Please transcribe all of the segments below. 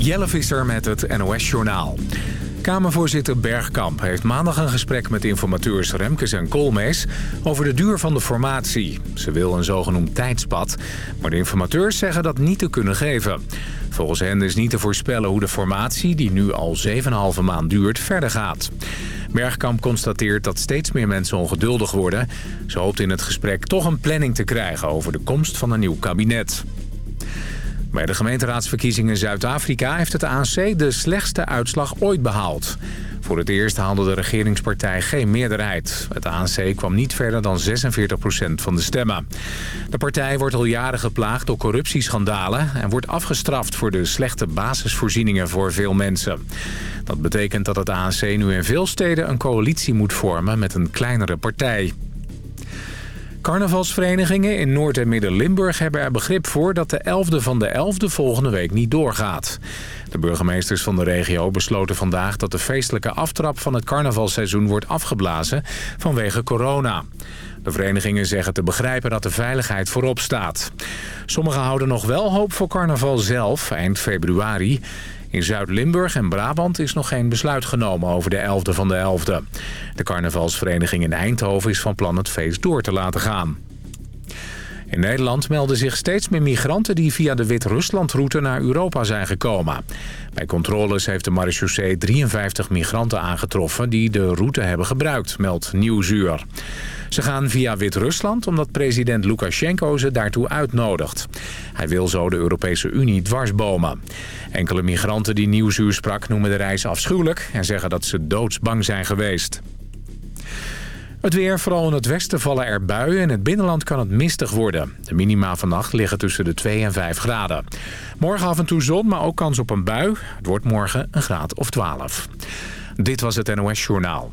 Jelle Visser met het NOS-journaal. Kamervoorzitter Bergkamp heeft maandag een gesprek met informateurs Remkes en Koolmees... over de duur van de formatie. Ze wil een zogenoemd tijdspad, maar de informateurs zeggen dat niet te kunnen geven. Volgens hen is niet te voorspellen hoe de formatie, die nu al 7,5 maand duurt, verder gaat. Bergkamp constateert dat steeds meer mensen ongeduldig worden. Ze hoopt in het gesprek toch een planning te krijgen over de komst van een nieuw kabinet. Bij de gemeenteraadsverkiezingen in Zuid-Afrika heeft het ANC de slechtste uitslag ooit behaald. Voor het eerst haalde de regeringspartij geen meerderheid. Het ANC kwam niet verder dan 46% van de stemmen. De partij wordt al jaren geplaagd door corruptieschandalen... en wordt afgestraft voor de slechte basisvoorzieningen voor veel mensen. Dat betekent dat het ANC nu in veel steden een coalitie moet vormen met een kleinere partij. Carnavalsverenigingen in Noord- en Midden-Limburg hebben er begrip voor... dat de 11e van de 11e volgende week niet doorgaat. De burgemeesters van de regio besloten vandaag... dat de feestelijke aftrap van het carnavalseizoen wordt afgeblazen vanwege corona. De verenigingen zeggen te begrijpen dat de veiligheid voorop staat. Sommigen houden nog wel hoop voor carnaval zelf, eind februari... In Zuid-Limburg en Brabant is nog geen besluit genomen over de 11e van de 11e. De carnavalsvereniging in Eindhoven is van plan het feest door te laten gaan. In Nederland melden zich steeds meer migranten die via de Wit-Rusland-route naar Europa zijn gekomen. Bij controles heeft de marechaussee 53 migranten aangetroffen die de route hebben gebruikt, meldt Nieuwsuur. Ze gaan via Wit-Rusland omdat president Lukashenko ze daartoe uitnodigt. Hij wil zo de Europese Unie dwarsbomen. Enkele migranten die Nieuwsuur sprak noemen de reis afschuwelijk... en zeggen dat ze doodsbang zijn geweest. Het weer, vooral in het westen vallen er buien. In het binnenland kan het mistig worden. De minima vannacht liggen tussen de 2 en 5 graden. Morgen af en toe zon, maar ook kans op een bui. Het wordt morgen een graad of 12. Dit was het NOS Journaal.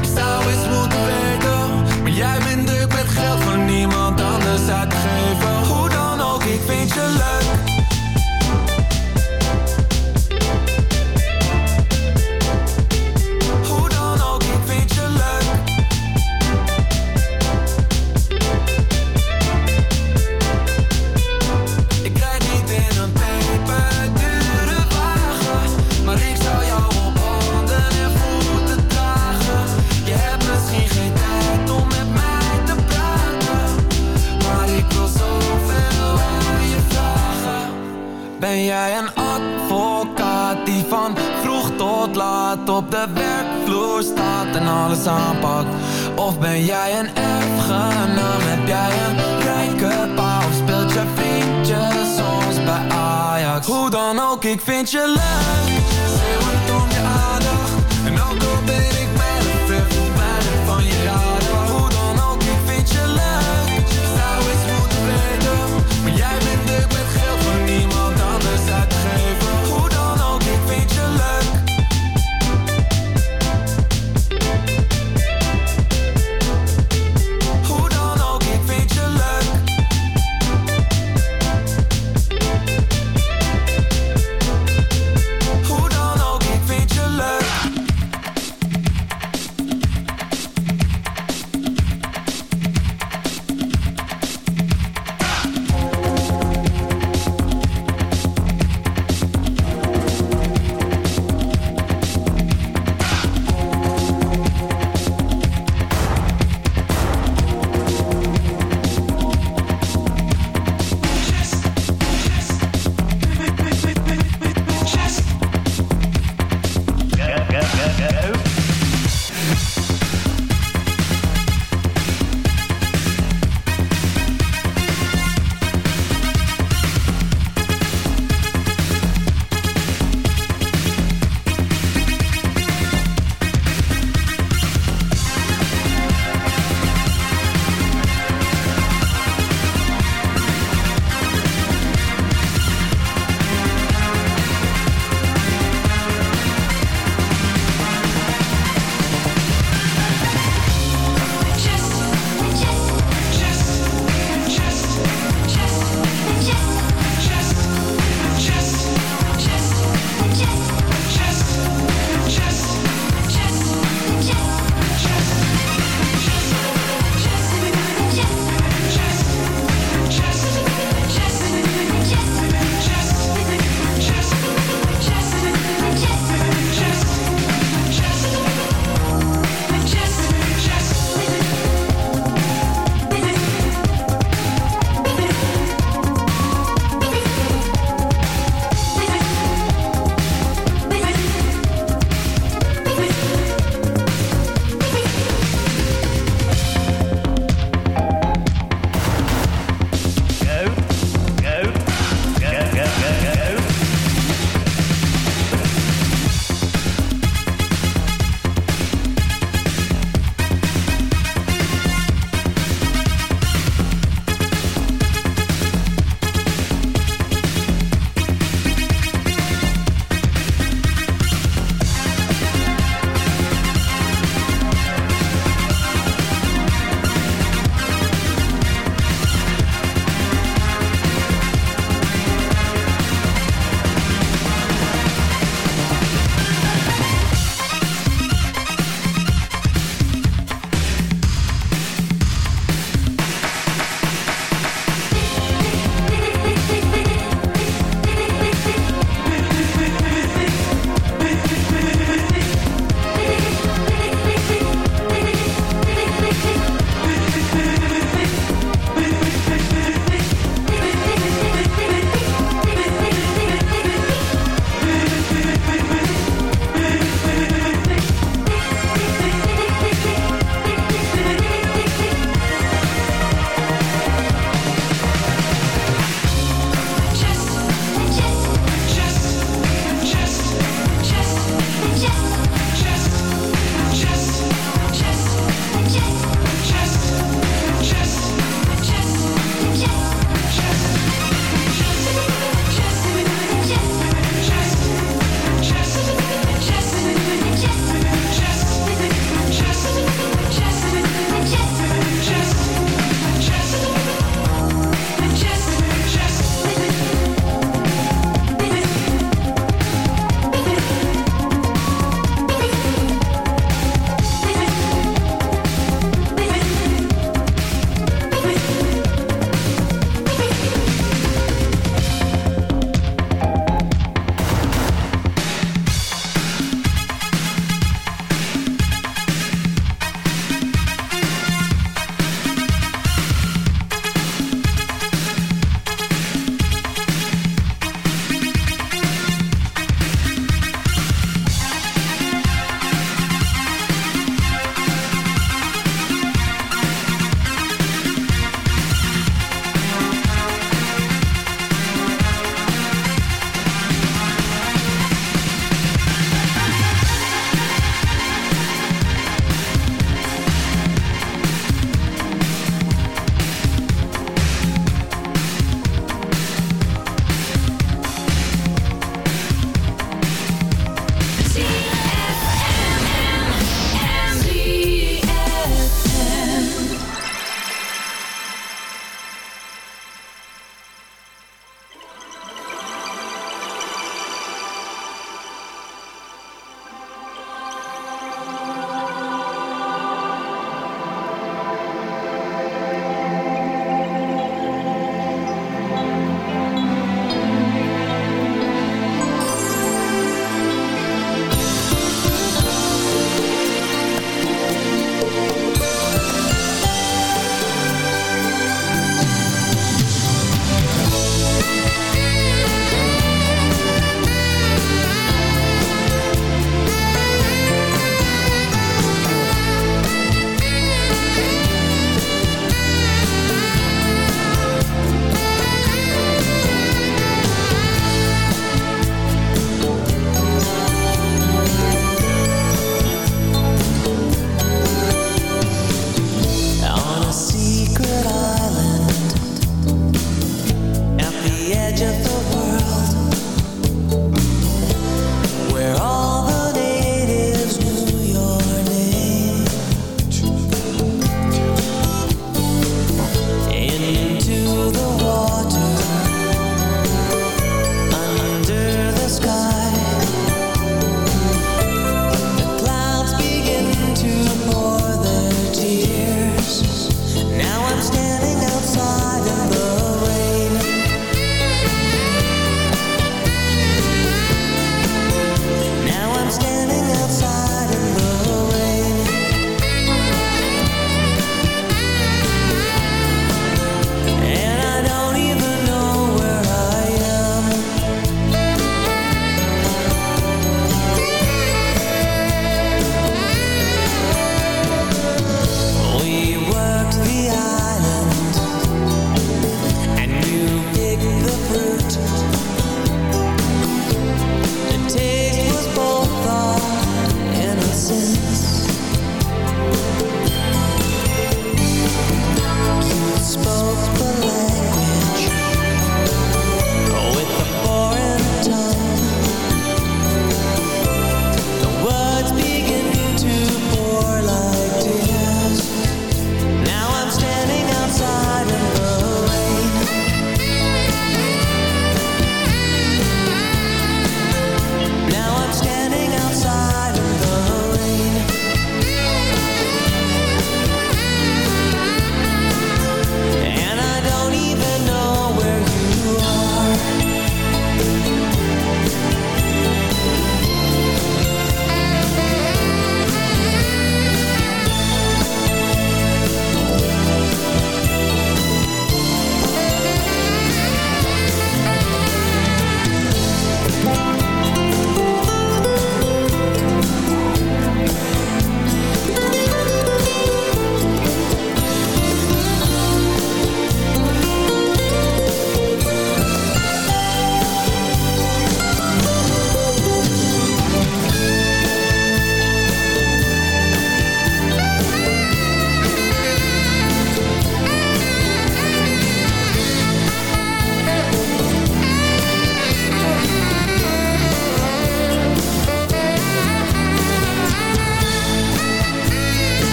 Ik zou eens moeten weten, maar jij bent druk met geld van niemand anders uitgeven. Hoe dan ook, ik vind je leuk. Ook, ik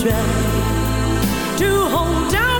try to hold down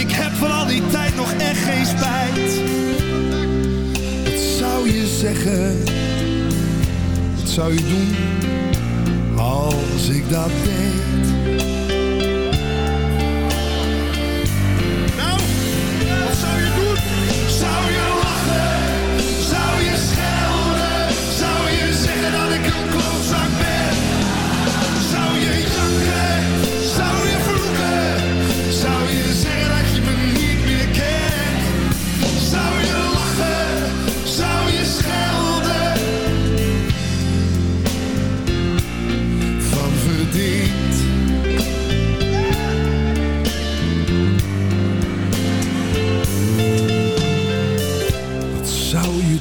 Ik heb voor al die tijd nog echt geen spijt. Wat zou je zeggen? Wat zou je doen als ik dat deed?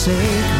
forsake